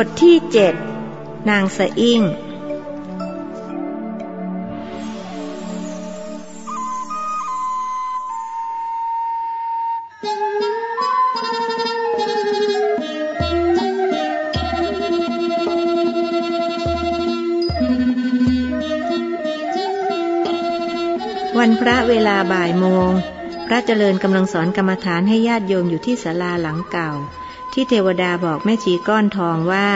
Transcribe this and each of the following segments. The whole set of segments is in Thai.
บทที่เจ็ดนางสะอิ่งวันพระเวลาบ่ายโมง พระเจริญกำลังสอนกรรมฐานให้ญาติโยมอยู่ที่ศาลาหลังเก่า ที่เทวดาบอกแม่ชีก้อนทองว่า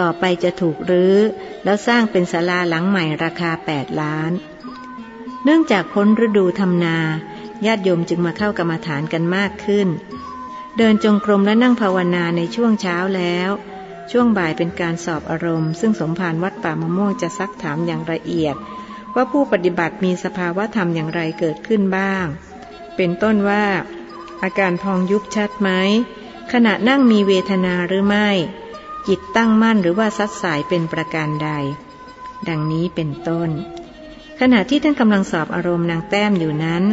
ต่อไปจะถูกรื้อ แล้วสร้างเป็นศาลาหลังใหม่ราคาแปดล้าน เนื่องจากพ้นฤดูทำนา ญาติโยมจึงมาเข้ากรรมฐานกันมากขึ้น เดินจงกรมและนั่งภาวนาในช่วงเช้าแล้ว ช่วงบ่ายเป็นการสอบอารมณ์ ซึ่งสมภารวัดป่ามะม่วงจะซักถามอย่างละเอียด ว่าผู้ปฏิบัติมีสภาวะธรรมอย่างไรเกิดขึ้นบ้าง เป็นต้นว่าอาการพองยุบชัดไหม ขณะนั่งมีเวทนาหรือไม่ จิตตั้งมั่นหรือว่าซัดสายเป็นประการใด ดังนี้เป็นต้น ขณะที่ท่านกำลังสอบอารมณ์นางแต้มอยู่นั้น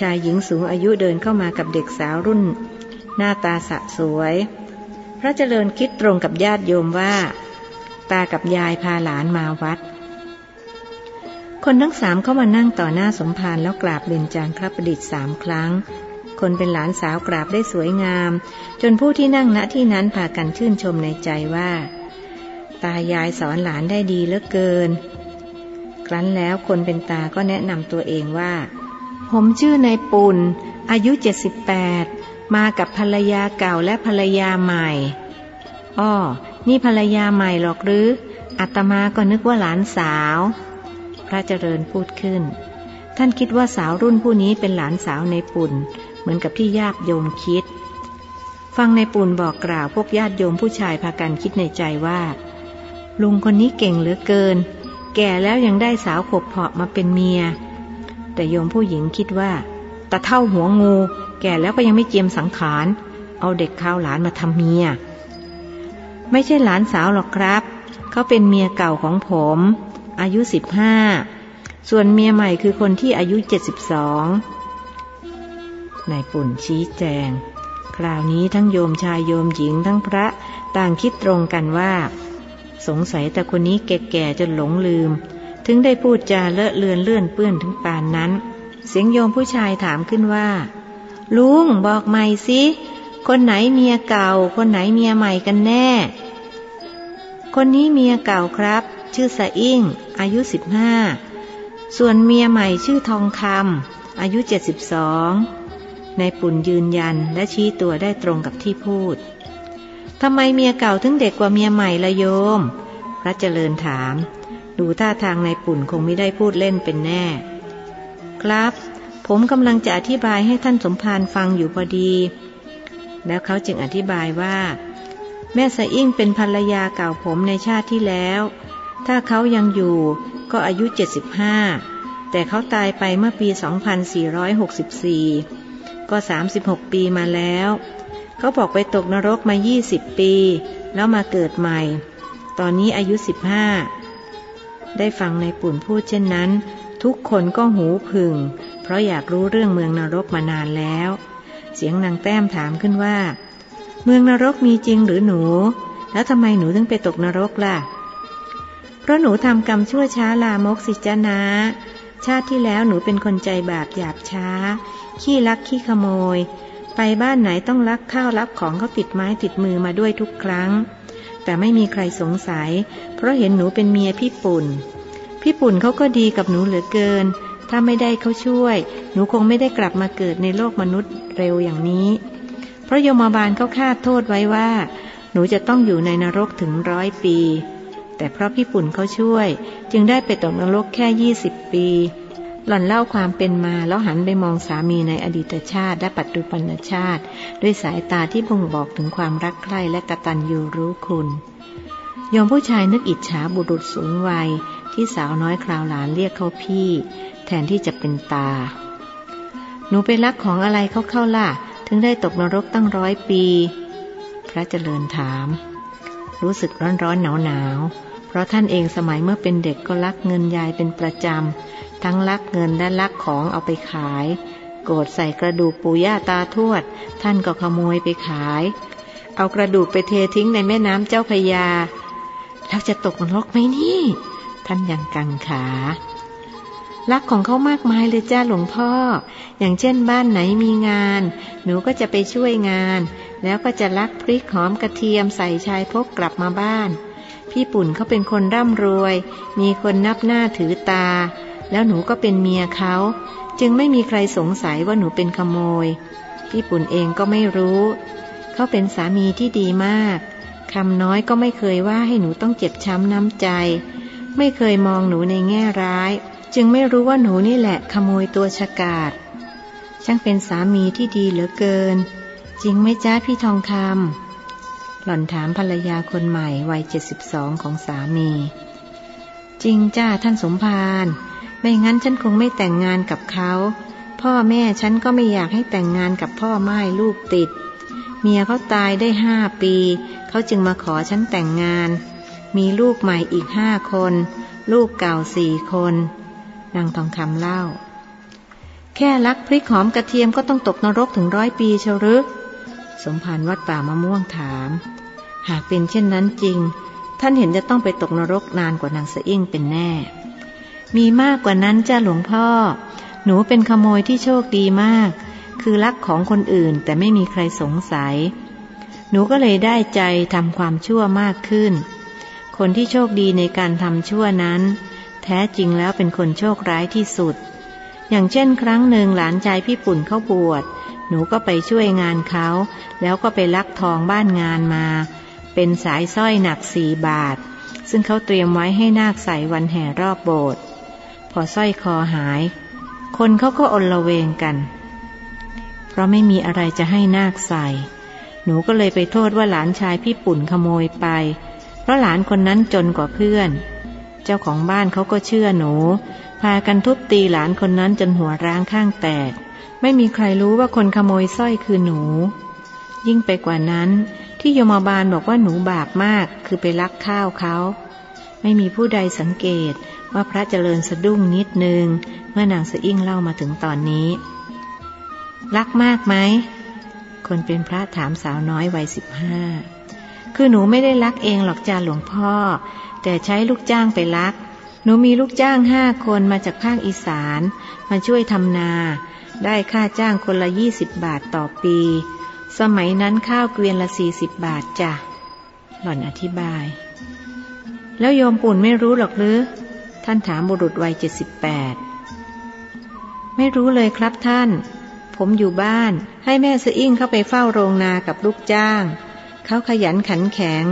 ชายหญิงสูงอายุเดินเข้ามากับเด็กสาวรุ่น หน้าตาสะสวย พระเจริญคิดตรงกับญาติโยมว่า ตากับยายพาหลานมาวัด คนทั้งสามเข้ามานั่งต่อหน้าสมภารแล้วกราบเบญจางครับประดิษฐ์สามครั้ง คนเป็นหลานสาวกราบได้สวยงาม จนผู้ที่นั่งณที่นั้นพากันชื่นชมในใจว่า ตายายสอนหลานได้ดีเหลือเกิน ครั้นแล้วคนเป็นตาก็แนะนำตัวเองว่า ผมชื่อนายปุณอายุ 78 มากับภรรยาเก่าและภรรยาใหม่ อ้อ นี่ภรรยาใหม่หรอกหรืออาตมาก็นึกว่าหลานสาว พระเจริญพูดขึ้น ท่านคิดว่าสาวรุ่นผู้นี้เป็นหลานสาวในปุ่น เหมือนกับที่ญาติโยมคิด ฟังในปุ่นบอกกล่าวพวกญาติโยมผู้ชายพากันคิดในใจว่า ลุงคนนี้เก่งเหลือเกิน แก่แล้วยังได้สาวขบเพาะมาเป็นเมีย แต่โยมผู้หญิงคิดว่าตะเท่าหัวงู แก่แล้วก็ยังไม่เจียมสังขาร เอาเด็กข้าวหลานมาทำเมีย ไม่ใช่หลานสาวหรอกครับ เขาเป็นเมียเก่าของผม อายุสิบห้าส่วนเมียใหม่คือคนที่อายุเจ็ดสิบสอง นายปุ่นชี้แจง คราวนี้ทั้งโยมชายโยมหญิงทั้งพระต่างคิดตรงกันว่า สงสัยแต่คนนี้แก่ๆจนหลงลืม ถึงได้พูดจาเลอะเลือนเลื่อนเปื้อนถึงปานนั้น เสียงโยมผู้ชายถามขึ้นว่า ลุงบอกใหม่สิคนไหนเมียเก่า คนไหนเมียใหม่กันแน่ คนนี้เมียเก่าครับ ชื่อสะอิ่ง อายุสิบห้าส่วนเมียใหม่ชื่อทองคำอายุเจ็ดสิบสอง ในปุ่นยืนยันและชี้ตัวได้ตรงกับที่พูดทำไมเมียเก่าถึงเด็กกว่าเมียใหม่ละโยม พระเจริญถาม ดูท่าทางในปุ่นคงไม่ได้พูดเล่นเป็นแน่ ครับ ผมกำลังจะอธิบายให้ท่านสมภารฟังอยู่พอดี แล้วเขาจึงอธิบายว่า แม่สะอิ่งเป็นภรรยาเก่าผมในชาติที่แล้ว ถ้าเขายังอยู่ก็อายุ 75 แต่เขาตายไปเมื่อปี 2464 ก็ 36 ปีมาแล้ว เขาบอกไปตกนรกมา 20 ปี แล้วมาเกิดใหม่ ตอนนี้อายุ 15 ได้ฟังในปุ่นพูดเช่นนั้น ทุกคนก็หูผึ่งเพราะอยากรู้เรื่องเมืองนรกมานานแล้ว เสียงนางแต้มถามขึ้นว่า เมืองนรกมีจริงหรือหนู แล้วทำไมหนูถึงไปตกนรกล่ะ เพราะหนูทำกรรมชั่วช้าลามกสิจนะชาติที่แล้วหนูเป็นคนใจบาปหยาบช้า ขี้ลักขี้ขโมย ไปบ้านไหนต้องลักข้าวรับของเขาติดไม้ติดมือมาด้วยทุกครั้ง แต่ไม่มีใครสงสัย เพราะเห็นหนูเป็นเมียพี่ปุ่น พี่ปุ่นเขาก็ดีกับหนูเหลือเกิน ถ้าไม่ได้เขาช่วย หนูคงไม่ได้กลับมาเกิดในโลกมนุษย์เร็วอย่างนี้ เพราะโยมบาลเขาคาดโทษไว้ว่า หนูจะต้องอยู่ในนรกถึงร้อยปี แต่เพราะพี่ปุ่นเขาช่วย จึงได้ไปตกนรกแค่ยี่สิบปี หล่อนเล่าความเป็นมาแล้วหันไปมองสามีในอดีตชาติและปัจจุบันชาติ ด้วยสายตาที่บ่งบอกถึงความรักใคร่และกตัญญูรู้คุณโยมผู้ชายนึกอิจฉาบุรุษสูงวัย ที่สาวน้อยคราวหลานเรียกเขาพี่ แทนที่จะเป็นตา หนูไปรักของอะไรเขาเข้าล่ะ ถึงได้ตกนรกตั้งร้อยปี พระเจริญถาม รู้สึกร้อนร้อนหนาวหนาวเพราะท่านเองสมัยเมื่อเป็นเด็กก็ลักเงินยายเป็นประจำ ทั้งลักเงินและลักของเอาไปขาย โกรธใส่กระดูกปู่ย่าตาทวด ท่านก็ขโมยไปขาย เอากระดูกไปเททิ้งในแม่น้ำเจ้าพยา แล้วจะตกนรกไหมนี่ ท่านยังกังขารักของเขามากมายเลยจ้าหลวงพ่อ อย่างเช่นบ้านไหนมีงาน หนูก็จะไปช่วยงาน แล้วก็จะลักพริกหอมกระเทียมใส่ชายพกกลับมาบ้าน พี่ปุ่นเขาเป็นคนร่ำรวย มีคนนับหน้าถือตา แล้วหนูก็เป็นเมียเขา จึงไม่มีใครสงสัยว่าหนูเป็นขโมย พี่ปุ่นเองก็ไม่รู้ เขาเป็นสามีที่ดีมากคำน้อยก็ไม่เคยว่าให้หนูต้องเจ็บช้ำน้ำใจ ไม่เคยมองหนูในแง่ร้าย จึงไม่รู้ว่าหนูนี่แหละขโมยตัวฉกาดช่างเป็นสามีที่ดีเหลือเกิน จริงไหมจ้าพี่ทองคำหล่อนถามภรรยาคนใหม่วัยเจ็ดสิบสองของสามี จริงจ้าท่านสมภาร ไม่งั้นฉันคงไม่แต่งงานกับเขา พ่อแม่ฉันก็ไม่อยากให้แต่งงานกับพ่อไม้ลูกติด เมียเขาตายได้ห้าปี เขาจึงมาขอฉันแต่งงาน มีลูกใหม่อีกห้าคน ลูกเก่าสี่คนนางทองคำเล่า แค่ลักพริกหอมกระเทียมก็ต้องตกนรกถึงร้อยปีเชรือสมภารวัดป่ามะม่วงถาม หากเป็นเช่นนั้นจริง ท่านเห็นจะต้องไปตกนรกนานกว่านางสะอิ่งเป็นแน่ มีมากกว่านั้นจ้าหลวงพ่อ หนูเป็นขโมยที่โชคดีมาก คือลักของคนอื่นแต่ไม่มีใครสงสัย หนูก็เลยได้ใจทำความชั่วมากขึ้น คนที่โชคดีในการทำชั่วนั้น แท้จริงแล้วเป็นคนโชคร้ายที่สุด อย่างเช่น ครั้งหนึ่งหลานชายพี่ปุ่นเขาบวช หนูก็ไปช่วยงานเขา แล้วก็ไปลักทองบ้านงานมา เป็นสายสร้อยหนักสี่บาท ซึ่งเขาเตรียมไว้ให้นาคใส่วันแห่รอบโบสถ์ พอสร้อยคอหาย คนเขาก็อนละเวงกัน เพราะไม่มีอะไรจะให้นาคใส่ หนูก็เลยไปโทษว่าหลานชายพี่ปุ่นขโมยไป เพราะหลานคนนั้นจนกว่าเพื่อน เจ้าของบ้านเขาก็เชื่อหนู พากันทุบตีหลานคนนั้นจนหัวร้างข้างแตก ไม่มีใครรู้ว่าคนขโมยสร้อยคือหนู ยิ่งไปกว่านั้นที่โยมบาลบอกว่าหนูบาปมากคือไปลักข้าวเขา ไม่มีผู้ใดสังเกตว่าพระเจริญสะดุ้งนิดนึง เมื่อนางสะอิ่งเล่ามาถึงตอนนี้ รักมากไหม คนเป็นพระถามสาวน้อยวัยสิบห้าคือหนูไม่ได้ลักเองหรอกจ้าหลวงพ่อ แต่ใช้ลูกจ้างไปลัก หนูมีลูกจ้างห้าคนมาจากภาคอีสาน มาช่วยทำนา ได้ค่าจ้างคนละยี่สิบบาทต่อปี สมัยนั้นข้าวเกวียนละสี่สิบบาทจ้ะหล่อนอธิบาย แล้วโยมปุ่นไม่รู้หรอกหรือ ท่านถามบุรุษวัยเจ็ดสิบแปดไม่รู้เลยครับท่าน ผมอยู่บ้านให้แม่สอิ่งเข้าไปเฝ้าโรงนากับลูกจ้าง เขาขยันขันแข็ง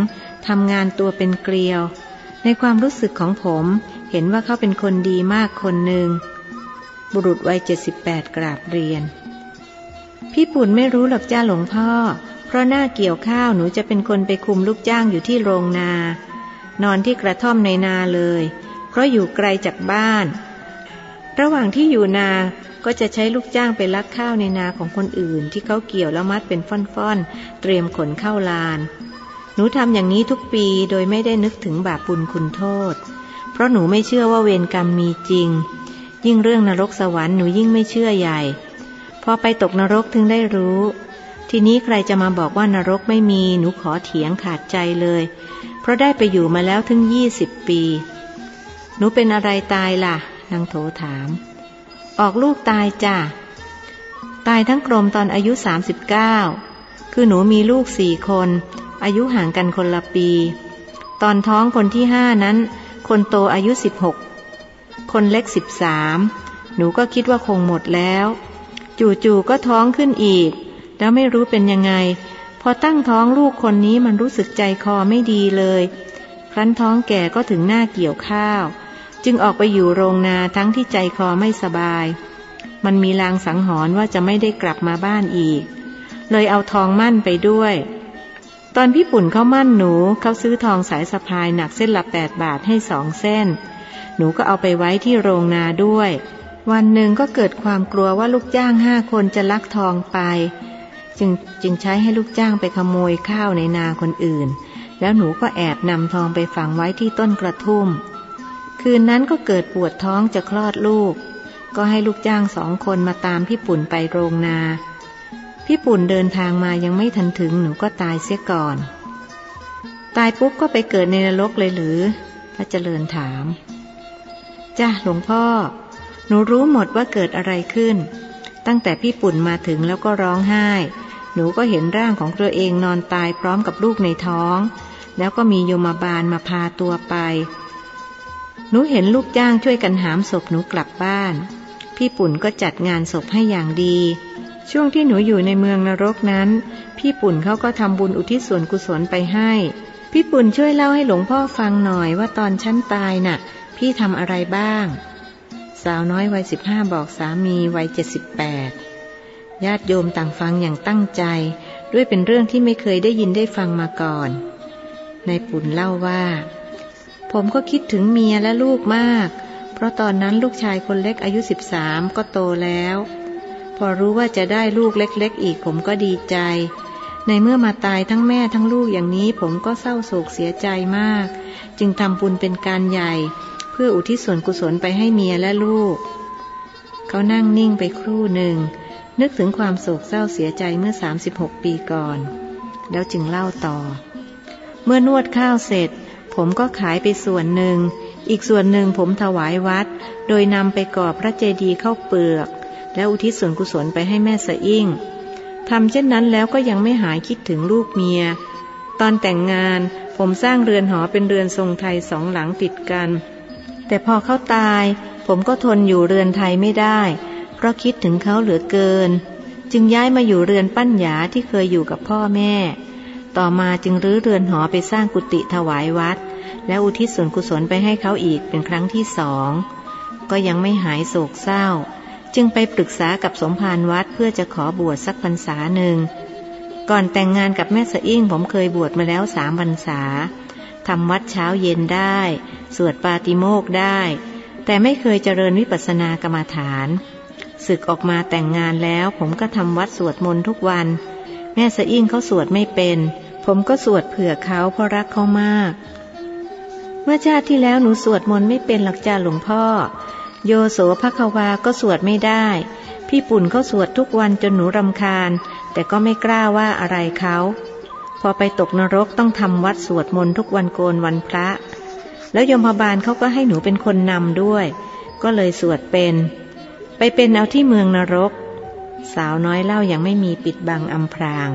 ทำงานตัวเป็นเกลียว ในความรู้สึกของผมเห็นว่าเขาเป็นคนดีมากคนหนึ่ง บุรุษวัยเจ็ดสิบแปดกราบเรียน พี่ปุ่นไม่รู้หรอกจ้าหลวงพ่อ เพราะหน้าเกี่ยวข้าวหนูจะเป็นคนไปคุมลูกจ้างอยู่ที่โรงนา นอนที่กระท่อมในนาเลย เพราะอยู่ไกลจากบ้าน ระหว่างที่อยู่นาก็จะใช้ลูกจ้างไปลักข้าวในนาของคนอื่น ที่เขาเกี่ยวแล้วมัดเป็นฟ่อนๆ เตรียมขนเข้าลาน หนูทำอย่างนี้ทุกปีโดยไม่ได้นึกถึงบาปบุญคุณโทษ เพราะหนูไม่เชื่อว่าเวรกรรมมีจริง ยิ่งเรื่องนรกสวรรค์หนูยิ่งไม่เชื่อใหญ่ พอไปตกนรกถึงได้รู้ ทีนี้ใครจะมาบอกว่านรกไม่มีหนูขอเถียงขาดใจเลย เพราะได้ไปอยู่มาแล้วถึงยี่สิบปี หนูเป็นอะไรตายล่ะ นางโถถาม ออกลูกตายจ้ะ ตายทั้งกลมตอนอายุ39คือหนูมีลูกสี่คน อายุห่างกันคนละปี ตอนท้องคนที่ห้านั้น คนโตอายุ16คนเล็ก13หนูก็คิดว่าคงหมดแล้ว จู่ๆก็ท้องขึ้นอีก แล้วไม่รู้เป็นยังไง พอตั้งท้องลูกคนนี้มันรู้สึกใจคอไม่ดีเลย ครั้นท้องแก่ก็ถึงหน้าเกี่ยวข้าว จึงออกไปอยู่โรงนาทั้งที่ใจคอไม่สบาย มันมีลางสังหรณ์ว่าจะไม่ได้กลับมาบ้านอีก เลยเอาทองมั่นไปด้วย ตอนพี่ปุ่นเขามั่นหนูเขาซื้อทองสายสะพายหนักเส้นละแปดบาทให้สองเส้น หนูก็เอาไปไว้ที่โรงนาด้วย วันหนึ่งก็เกิดความกลัวว่าลูกจ้างห้าคนจะลักทองไป จึงจึงใช้ให้ลูกจ้างไปขโมยข้าวในนาคนอื่น แล้วหนูก็แอบนำทองไปฝังไว้ที่ต้นกระทุ่ม คืนนั้นก็เกิดปวดท้องจะคลอดลูก ก็ให้ลูกจ้างสองคนมาตามพี่ปุ่นไปโรงนาพี่พี่ปุ่นเดินทางมายังไม่ทันถึงหนูก็ตายเสียก่อน ตายปุ๊บก็ไปเกิดในนรกเลยหรือพระเจริญถามจ้าหลวงพ่อ หนูรู้หมดว่าเกิดอะไรขึ้น ตั้งแต่พี่ปุ่นมาถึงแล้วก็ร้องไห้ หนูก็เห็นร่างของตัวเองนอนตายพร้อมกับลูกในท้อง แล้วก็มีโยมบาลมาพาตัวไป หนูเห็นลูกจ้างช่วยกันหามศพหนูกลับบ้าน พี่ปุ่นก็จัดงานศพให้อย่างดี ช่วงที่หนูอยู่ในเมืองนรกนั้น พี่ปุ่นเขาก็ทำบุญอุทิศส่วนกุศลไปให้ พี่ปุ่นช่วยเล่าให้หลวงพ่อฟังหน่อยว่าตอนฉันตายน่ะ พี่ทำอะไรบ้าง สาวน้อยวัยสิบห้าบอกสามีวัยเจ็ดสิบแปด ญาติโยมต่างฟังอย่างตั้งใจ ด้วยเป็นเรื่องที่ไม่เคยได้ยินได้ฟังมาก่อนนายปุ่นเล่าว่า ผมก็คิดถึงเมียและลูกมาก เพราะตอนนั้นลูกชายคนเล็กอายุสิบสามก็โตแล้ว พอรู้ว่าจะได้ลูกเล็กๆ อีกผมก็ดีใจ ในเมื่อมาตายทั้งแม่ทั้งลูกอย่างนี้ผมก็เศร้าโศกเสียใจมาก จึงทำบุญเป็นการใหญ่ เพื่ออุทิศส่วนกุศลไปให้เมียและลูก เขานั่งนิ่งไปครู่หนึ่ง นึกถึงความโศกเศร้าเสียใจเมื่อ 36 ปีก่อน แล้วจึงเล่าต่อ เมื่อนวดข้าวเสร็จ ผมก็ขายไปส่วนหนึ่ง อีกส่วนหนึ่งผมถวายวัด โดยนำไปก่อพระเจดีย์เข้าเปลือก แล้วอุทิศส่วนกุศลไปให้แม่สะอิ่งทำเช่นนั้นแล้วก็ยังไม่หายคิดถึงลูกเมีย ตอนแต่งงานผมสร้างเรือนหอเป็นเรือนทรงไทยสองหลังติดกัน แต่พอเขาตาย ผมก็ทนอยู่เรือนไทยไม่ได้ ราะคิดถึงเขาเหลือเกิน จึงย้ายมาอยู่เรือนปั้นหยาที่เคยอยู่กับพ่อแม่ ต่อมาจึงรื้อเรือนหอไปสร้างกุฏิถวายวัด และอุทิศส่วนกุศลไปให้เขาอีกเป็นครั้งที่สอง ก็ยังไม่หายโศกเศร้า จึงไปปรึกษากับสมภารวัดเพื่อจะขอบวชสักพรรษาหนึ่ง ก่อนแต่งงานกับแม่สะอิ่งผมเคยบวชมาแล้วสามพรรษาทำวัดเช้าเย็นได้ สวดปาติโมกได้ แต่ไม่เคยเจริญวิปัสสนากรรมฐาน ศึกออกมาแต่งงานแล้ว ผมก็ทำวัดสวดมนต์ทุกวัน แม่สะอิ่งเขาสวดไม่เป็น ผมก็สวดเผื่อเขาเพราะรักเขามาก เมื่อชาติที่แล้วหนูสวดมนต์ไม่เป็นหลักจ้าหลวงพ่อ โยโสภควาก็สวดไม่ได้ พี่ปุ่นเขาสวดทุกวันจนหนูรำคาญ แต่ก็ไม่กล้าว่าอะไรเขาพอไปตกนรกต้องทำวัดสวดมนต์ทุกวันโกนวันพระ แล้วยมพบาลเขาก็ให้หนูเป็นคนนำด้วย ก็เลยสวดเป็น ไปเป็นเอาที่เมืองนรก สาวน้อยเล่าอย่างไม่มีปิดบังอำพราง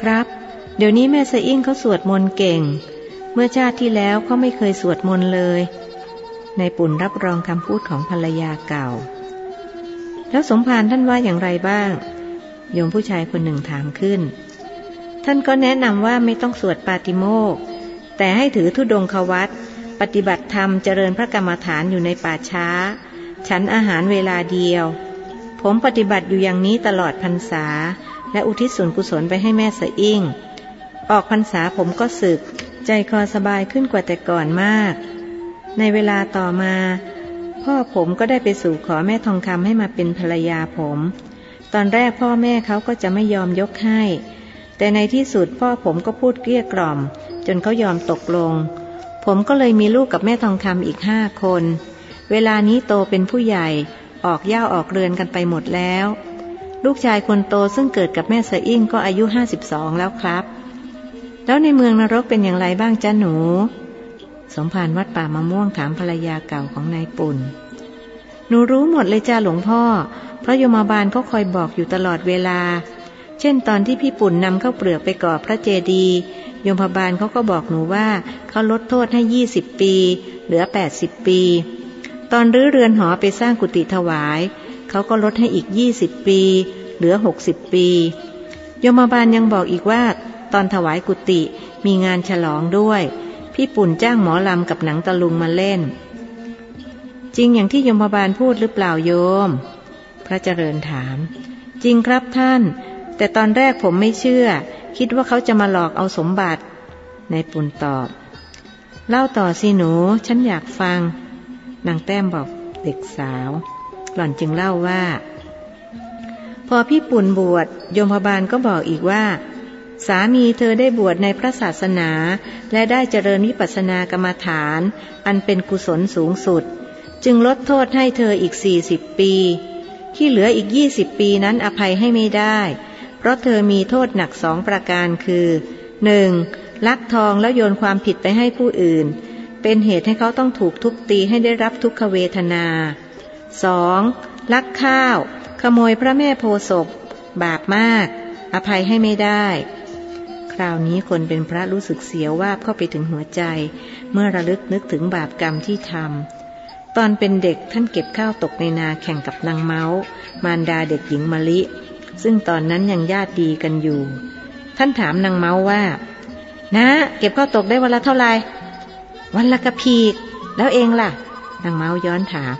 ครับ เดี๋ยวนี้แม่สะอิ่งเขาสวดมนต์เก่ง เมื่อชาติที่แล้วเขาไม่เคยสวดมนต์เลยในปุ่นรับรองคำพูดของภรรยาเก่า แล้วสมภารท่านว่าอย่างไรบ้าง โยมผู้ชายคนหนึ่งถามขึ้น ท่านก็แนะนำว่าไม่ต้องสวดปาติโมก แต่ให้ถือธุดงควัตปฏิบัติธรรมเจริญพระกรรมฐานอยู่ในป่าช้า ฉันอาหารเวลาเดียว ผมปฏิบัติอยู่อย่างนี้ตลอดพรรษา และอุทิศส่วนกุศลไปให้แม่สะอิ่ง ออกพรรษาผมก็สึก ใจคอสบายขึ้นกว่าแต่ก่อนมาก ในเวลาต่อมา พ่อผมก็ได้ไปสู่ขอแม่ทองคำให้มาเป็นภรรยาผม ตอนแรกพ่อแม่เขาก็จะไม่ยอมยกให้ แต่ในที่สุดพ่อผมก็พูดเกลี้ยกล่อม จนเขายอมตกลง ผมก็เลยมีลูกกับแม่ทองคำอีกห้าคน เวลานี้โตเป็นผู้ใหญ่ออกย่าออกเรือนกันไปหมดแล้ว ลูกชายคนโตซึ่งเกิดกับแม่เสอิ่งก็อายุห้าสิบสองแล้วครับ แล้วในเมืองนรกเป็นอย่างไรบ้างจ้าหนู สมภารวัดป่ามะม่วงถามภรรยาเก่าของนายปุ่น หนูรู้หมดเลยจ้าหลวงพ่อ พระโยมบาลเขาคอยบอกอยู่ตลอดเวลา เช่นตอนที่พี่ปุ่นนำเข้าเปลือกไปก่อพระเจดีย์โยมบาลเขาก็บอกหนูว่าเขาลดโทษให้ยี่สิบปี เหลือแปดสิบปี ตอนรื้อเรือนหอไปสร้างกุฏิถวาย เขาก็ลดให้อีกยี่สิบปี เหลือหกสิบปี โยมบาลยังบอกอีกว่า ตอนถวายกุฏิมีงานฉลองด้วย พี่ปุ่นจ้างหมอลำกับหนังตะลุงมาเล่น จริงอย่างที่ยมบาลพูดหรือเปล่าโยม พระเจริญถาม จริงครับท่าน แต่ตอนแรกผมไม่เชื่อ คิดว่าเขาจะมาหลอกเอาสมบัตินายปุ่นตอบ เล่าต่อสิหนู ฉันอยากฟัง นางแต้มบอกเด็กสาว หล่อนจึงเล่าว่า พอพี่ปุ่นบวชโยมบาลก็บอกอีกว่า สามีเธอได้บวชในพระศาสนา และได้เจริญวิปัสสนากรรมฐาน อันเป็นกุศลสูงสุด จึงลดโทษให้เธออีกสี่สิบปี ที่เหลืออีกยี่สิบปีนั้นอภัยให้ไม่ได้ เพเพราะเธอมีโทษหนักสองประการคือ 1. ลักทองแล้วโยนความผิดไปให้ผู้อื่น เป็นเหตุให้เขาต้องถูกทุบตีให้ได้รับทุกขเวทนา 2. ลักข้าว ขโมยพระแม่โพศพบาปมาก อภัยให้ไม่ได้ คราวนี้คนเป็นพระรู้สึกเสียวว่าเข้าไปถึงหัวใจ เมื่อระลึกนึกถึงบาปกรรมที่ทำตอนเป็นเด็กท่านเก็บข้าวตกในนาแข่งกับนางเมาส์ มารดาเด็กหญิงมะลิ ซึ่งตอนนั้นยังญาติดีกันอยู่ ท่านถามนางเมาส์ว่านะเก็บข้าวตกได้วันละเท่าไหร่ วันละกระพีก แล้วเองล่ะ นางเมาย้อนถาม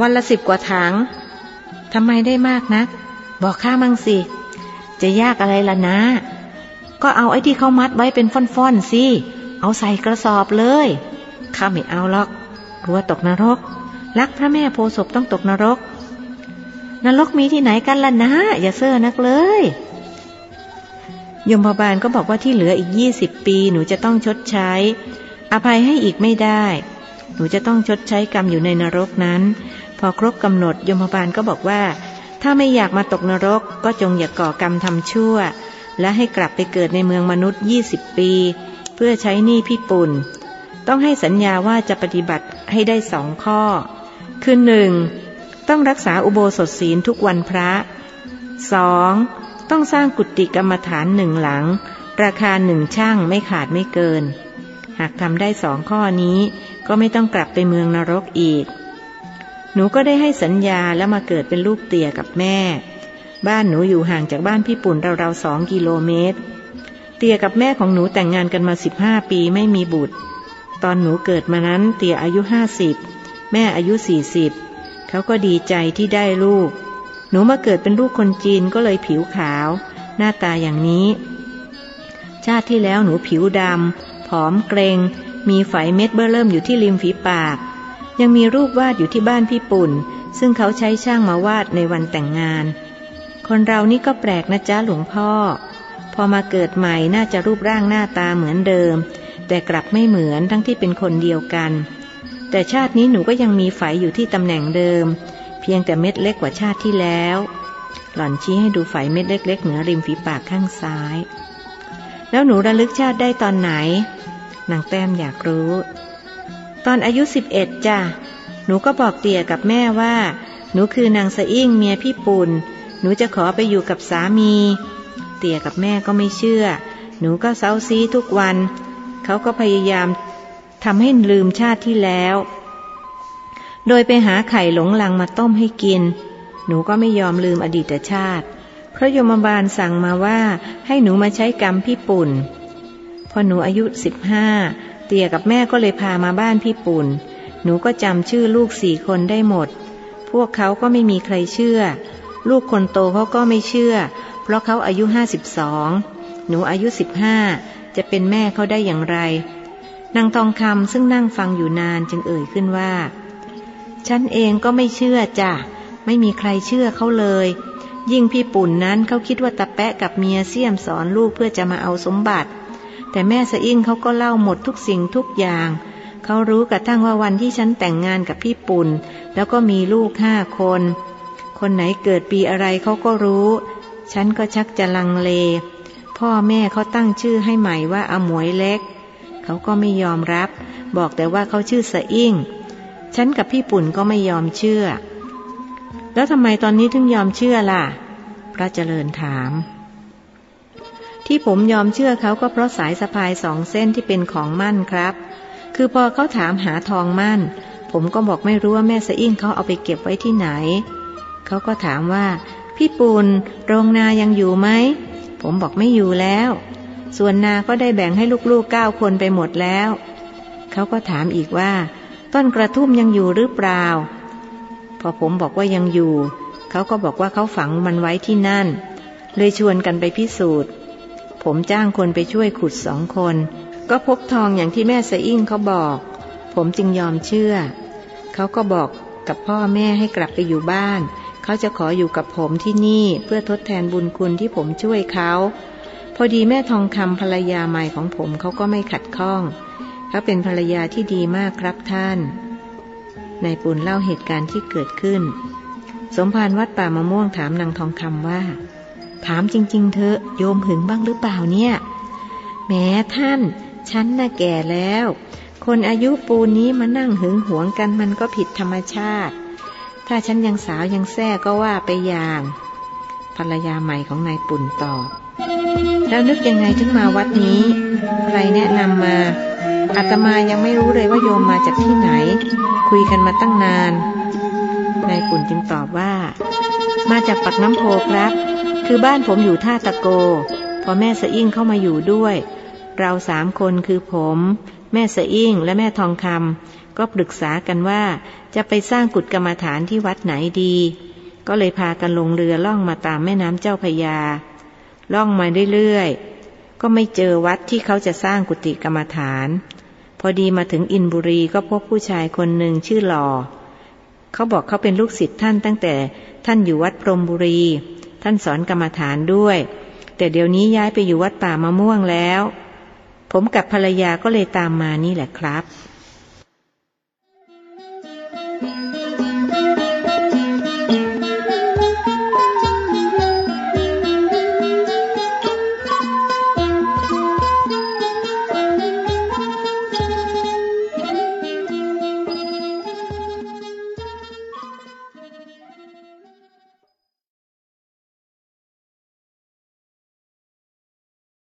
วันละสิบกว่าถังทำไมได้มากนัก บอกข้ามั่งสิ จะยากอะไรล่ะนะ ก็เอาไอ้ที่เขามัดไว้เป็นฟ่อนๆสิ เอาใส่กระสอบเลย ข้าไม่เอาหรอกกลัวตกนรก รักพระแม่โพศพต้องตกนรก นรกมีที่ไหนกันล่ะนะ อย่าเซ่อนักเลยยมพบาลก็บอกว่าที่เหลืออีกยี่สิบปีหนูจะต้องชดใช้ อภัยให้อีกไม่ได้ หนูจะต้องชดใช้กรรมอยู่ในนรกนั้น พอครบกำหนดยมบาลก็บอกว่า ถ้าไม่อยากมาตกนรกก็จงอย่ากก่อกรรมทำชั่ว และให้กลับไปเกิดในเมืองมนุษย์ยี่สิบปี เพื่อใช้หนี้พี่ปุ่น ต้องให้สัญญาว่าจะปฏิบัติให้ได้สองข้อ คือหนึ่งต้องรักษาอุโบสถศีลทุกวันพระสองต้องสร้างกุฏิกรรมฐานหนึ่งหลัง ราคาหนึ่งช่างไม่ขาดไม่เกิน หากทำได้สองข้อนี้ ก็ไม่ต้องกลับไปเมืองนรกอีก หนูก็ได้ให้สัญญาแล้วมาเกิดเป็นลูกเตี่ยกับแม่ บ้านหนูอยู่ห่างจากบ้านพี่ปุ่นราวๆสองกิโลเมตร เตี่ยกับแม่ของหนูแต่งงานกันมาสิบห้าปีไม่มีบุตร ตอนหนูเกิดมานั้นเตี่ยอายุห้าสิบแม่อายุสี่สิบเขาก็ดีใจที่ได้ลูก หนูมาเกิดเป็นลูกคนจีนก็เลยผิวขาว หน้าตาอย่างนี้ ชาติที่แล้วหนูผิวดำ อมเกรง มีไฝเม็ดเบ้อเริ่มอยู่ที่ริมฝีปาก ยังมีรูปวาดอยู่ที่บ้านพี่ปุ่น ซึ่งเขาใช้ช่างมาวาดในวันแต่งงาน คนเรานี่ก็แปลกนะจ๊ะหลวงพ่อ พอมาเกิดใหม่น่าจะรูปร่างหน้าตาเหมือนเดิม แต่กลับไม่เหมือนทั้งที่เป็นคนเดียวกัน แต่ชาตินี้หนูก็ยังมีไฝอยู่ที่ตำแหน่งเดิม เพียงแต่เม็ดเล็กกว่าชาติที่แล้ว หล่อนชี้ให้ดูไฝเม็ดเล็ก ๆ เหนือริมฝีปากข้างซ้ายแล้วหนูระลึกชาติได้ตอนไหน นางแต้มอยากรู้ ตอนอายุสิบเอ็ดจ้ะหนูก็บอกเตี่ยกับแม่ว่า หนูคือนางสะอิ่งเมียพี่ปุณหนูจะขอไปอยู่กับสามี เตี่ยกับแม่ก็ไม่เชื่อ หนูก็เซาซีทุกวัน เขาก็พยายามทำให้ลืมชาติที่แล้ว โดยไปหาไข่หลงลังมาต้มให้กิน หนูก็ไม่ยอมลืมอดีตชาติ เพราะยมบาลสั่งมาว่าให้หนูมาใช้กรรมพี่ปุ่น พอหนูอายุสิบห้าเตี่ยกับแม่ก็เลยพามาบ้านพี่ปุ่น หนูก็จำชื่อลูกสี่คนได้หมด พวกเขาก็ไม่มีใครเชื่อ ลูกคนโตเขาก็ไม่เชื่อ เพราะเขาอายุห้าสิบสองหนูอายุสิบห้าจะเป็นแม่เขาได้อย่างไรนางทองคำซึ่งนั่งฟังอยู่นานจึงเอ่ยขึ้นว่า ฉันเองก็ไม่เชื่อจ้ะ ไม่มีใครเชื่อเขาเลย ยิ่งพี่ปุ่นนั้นเขาคิดว่าตะแปะกับเมียเสี่ยมสอนลูกเพื่อจะมาเอาสมบัติ แต่แม่สะอิ่งเขาก็เล่าหมดทุกสิ่งทุกอย่าง เขารู้กระทั่งว่าวันที่ฉันแต่งงานกับพี่ปุ่น แล้วก็มีลูกห้าคน คนไหนเกิดปีอะไรเขาก็รู้ ฉันก็ชักจะลังเล พ่อแม่เขาตั้งชื่อให้ใหม่ว่าอมวยเล็ก เขาก็ไม่ยอมรับ บอกแต่ว่าเขาชื่อสะอิ่ง ฉันกับพี่ปุ่นก็ไม่ยอมเชื่อ แล้วทำไมตอนนี้ถึงยอมเชื่อล่ะ พระเจริญถาม ที่ผมยอมเชื่อเขาก็เพราะสายสะพายสองเส้นที่เป็นของมั่นครับ คือพอเขาถามหาทองมั่น ผมก็บอกไม่รู้ว่าแม่สะอิ่งเขาเอาไปเก็บไว้ที่ไหน เขาก็ถามว่า พี่ปุณโรงนายังอยู่ไหม ผมบอกไม่อยู่แล้ว ส่วนนาก็ได้แบ่งให้ลูกๆเก้าคนไปหมดแล้ว เขาก็ถามอีกว่า ต้นกระทุ่มยังอยู่หรือเปล่า พอผมบอกว่ายังอยู่ เขาก็บอกว่าเขาฝังมันไว้ที่นั่น เลยชวนกันไปพิสูจน์ ผมจ้างคนไปช่วยขุดสองคน ก็พบทองอย่างที่แม่สะอิ่งเขาบอก ผมจึงยอมเชื่อ เขาก็บอกกับพ่อแม่ให้กลับไปอยู่บ้าน เขาจะขออยู่กับผมที่นี่เพื่อทดแทนบุญคุณที่ผมช่วยเขา พอดีแม่ทองคำภรรยาใหม่ของผมเขาก็ไม่ขัดข้องเขาเป็นภรรยาที่ดีมากครับท่านนายปุณเล่าเหตุการณ์ที่เกิดขึ้น สมภารวัดป่ามะม่วงถามนางทองคำว่า ถามจริง ๆ เธอโยมหึงบ้างหรือเปล่าเนี่ย แม้ท่าน ฉันน่ะแก่แล้ว คนอายุปูนนี้มานั่งหึงหวงกันมันก็ผิดธรรมชาติ ถ้าฉันยังสาวยังแท้ก็ว่าไปอย่างภรรยาใหม่ของนายปุ่นตอบแล้วนึกยังไงถึงมาวัดนี้ ใครแนะนำมาอาตมายังไม่รู้เลยว่าโยมมาจากที่ไหน คุยกันมาตั้งนานนายปุ่นจึงตอบว่า มาจากปักน้ำโพครับ คือบ้านผมอยู่ท่าตะโก พอแม่สะอิ่งเข้ามาอยู่ด้วย เราสามคนคือผม แม่สะอิ่งและแม่ทองคำก็ปรึกษากันว่าจะไปสร้างกุฏกรรมฐานที่วัดไหนดี ก็เลยพากันลงเรือล่องมาตามแม่น้ำเจ้าพยา ล่องมาเรื่อยๆ ก็ไม่เจอวัดที่เขาจะสร้างกุฏิกรรมฐาน พอดีมาถึงอินบุรีก็พบผู้ชายคนหนึ่งชื่อหล่อเขาบอกเขาเป็นลูกศิษย์ท่านตั้งแต่ท่านอยู่วัดพรมบุรี ท่านสอนกรรมฐานด้วย แต่เดี๋ยวนี้ย้ายไปอยู่วัดป่ามะม่วงแล้ว ผมกับภรรยาก็เลยตามมานี่แหละครับ